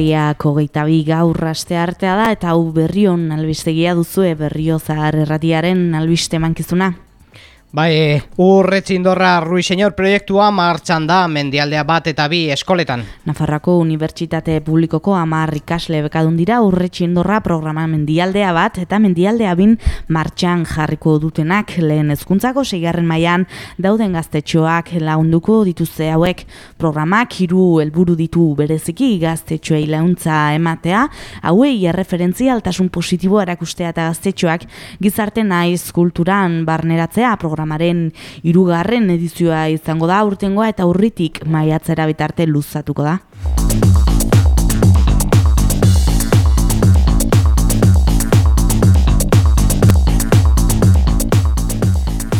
Urriak hogeita bi gaur aste artea da eta hau berrion albistegia duzue berrio zahar erratiaren albiste mankizuna. Bai, urretzindorra Rui Señor proiektua martxan da mendialdea bat eta bi eskoletan. Nafarrako Unibertsitate Publikoko amar ikasle bekadun dira urretzindorra programa mendialdea bat eta mendialdea bin martxan jarriko dutenak. Lehen ezkuntzako seigarren mailan dauden gaztetxoak launduko dituzte hauek. Programak hiru helburu ditu bereziki gaztetxoei launtza ematea, hauei erreferentzia altasun positibo erakustea eta gaztetxoak gizarte naiz kulturan barneratzea programa programaren irugarren edizioa izango da urtengoa eta urritik maiatzera bitarte luzatuko da.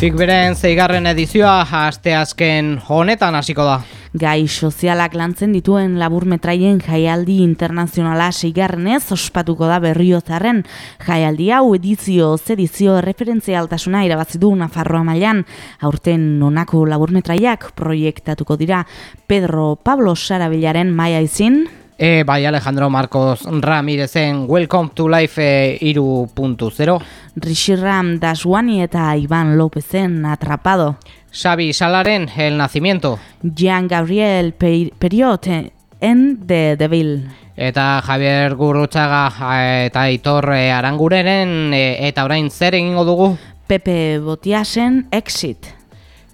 Fikberen zeigarren edizioa haste azken honetan hasiko da gai sozialak lantzen dituen laburmetraien jaialdi internazionala seigarrenez ospatuko da berriozaren jaialdi hau edizio zedizio referentzialtasuna irabazi du Nafarroa mailan. Aurten nonako laburmetraiak proiektatuko dira. Pedro Pablo Sarabillaren maia izin E, bai Alejandro Marcos Ramirezen Welcome to Life e, 2.0 Rishiram Daswani eta Ivan Lopezen Atrapado. Xavi Salaren El Nacimiento. Jean Gabriel Periot en The Devil. Eta Javier Gurrutxaga eta Aitor Arangureren e, eta orain zer egingo dugu? Pepe Botiasen Exit.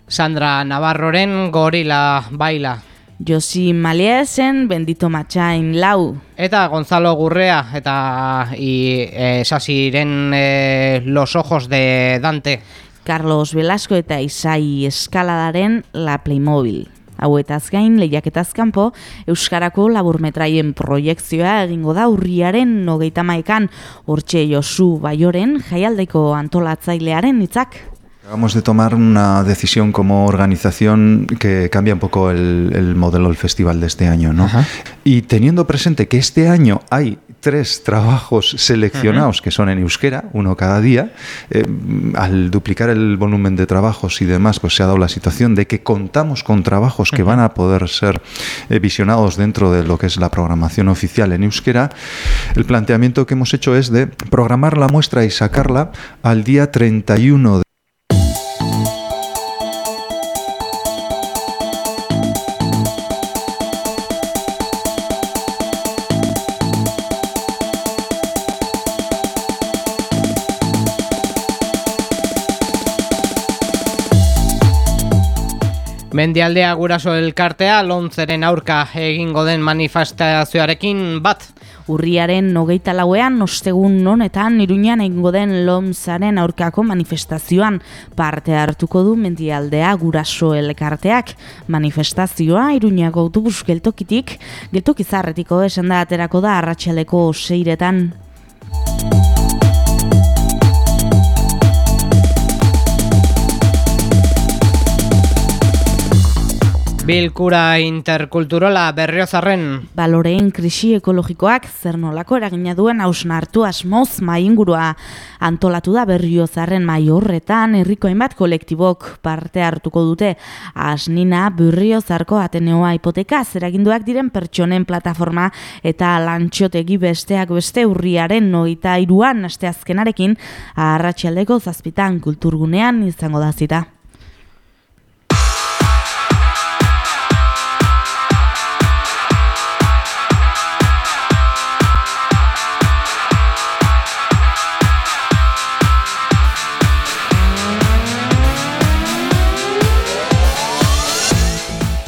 Sandra Navarroren Gorila Baila Josi Maliesen Bendito Matxain Lau Eta Gonzalo Gurrea eta Sasiren e, Los Ojos de Dante Carlos Velasco eta Isai Eskaladaren La Playmobil. Hauetaz gain, lehiaketaz kanpo, Euskarako laburmetraien proiektzioa egingo da urriaren nogeita maekan, hortxe Josu Baioren jaialdeko antolatzailearen hitzak. Acabamos de tomar una decisión como organización que cambia un poco el, el modelo del festival de este año, ¿no? Ajá. Y teniendo presente que este año hay tres trabajos seleccionados que son en euskera, uno cada día. Eh, al duplicar el volumen de trabajos y demás, pues se ha dado la situación de que contamos con trabajos que van a poder ser eh, visionados dentro de lo que es la programación oficial en euskera. El planteamiento que hemos hecho es de programar la muestra y sacarla al día 31 de Mendialdea guraso elkartea lontzeren aurka egingo den manifestazioarekin bat. Urriaren nogeita lauean, ostegun honetan iruñan egingo den lomzaren aurkako manifestazioan parte hartuko du mendialdea guraso elkarteak. Manifestazioa iruñako autobus geltokitik, geltokizarretiko esan da aterako da arratsaleko seiretan. Bilkura interkulturola berriozarren. Baloreen krisi ekologikoak zer nolako eragina duen hausnartu asmoz maingurua antolatu da berriozarren mai horretan herriko hainbat kolektibok parte hartuko dute. Asnina berriozarko ateneoa hipoteka zeraginduak diren pertsonen plataforma eta lantxotegi besteak beste urriaren noita iruan asteazkenarekin arratxaldeko zazpitan kulturgunean izango da zita.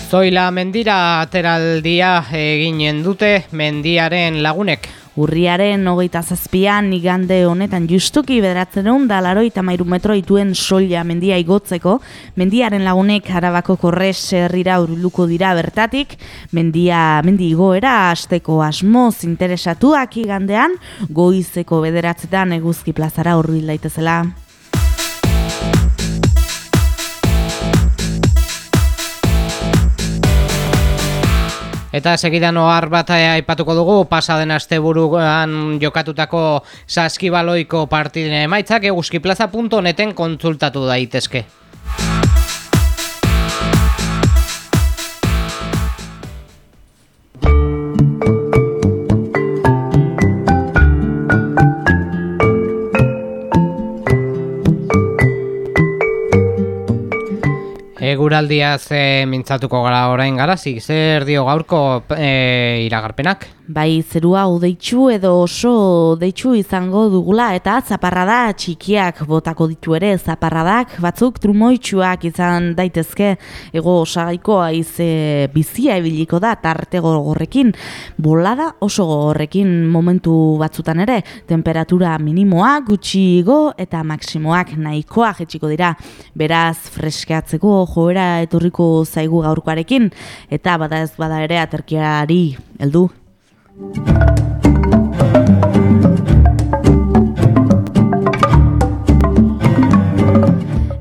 Zoila mendira ateraldia eginen dute mendiaren lagunek. Urriaren hogeita zazpian igande honetan justuki bederatzen egun da laroita mairu metro ituen soila mendia igotzeko. Mendiaren lagunek harabako korrez herrira urluko dira bertatik. Mendia mendi igoera asteko asmoz interesatuak igandean goizeko bederatzetan eguzki plazara urbil daitezela. Eta segidan ohar bat eh, aipatuko dugu pasaden asteburuan jokatutako saskibaloiko partiden emaitzak eguzkiplaza.neten kontsultatu daitezke. Eguraldiaz e, mintzatuko gara orain garazik, zer dio gaurko e, iragarpenak? Bai, zerua odeitzu edo oso deitzu izango dugula eta zaparrada txikiak botako ditu ere zaparradak batzuk trumoitsuak izan daitezke. Ego osagaiko aize bizia ebiliko da tarte gogorrekin bolada oso gogorrekin momentu batzutan ere. Temperatura minimoak gutxi igo eta maksimoak nahikoa jetxiko dira. Beraz freskeatzeko joera etorriko zaigu gaurkoarekin eta bada ez bada ere aterkiari heldu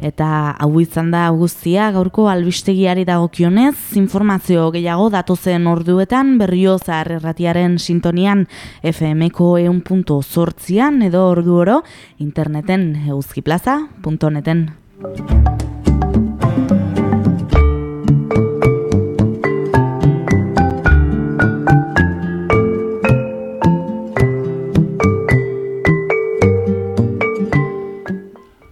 Eta hau izan da guztia gaurko albistegiari dagokionez, informazio gehiago datozen orduetan berrio zahar erratiaren sintonian FMko eun punto edo ordu oro interneten euskiplaza.neten.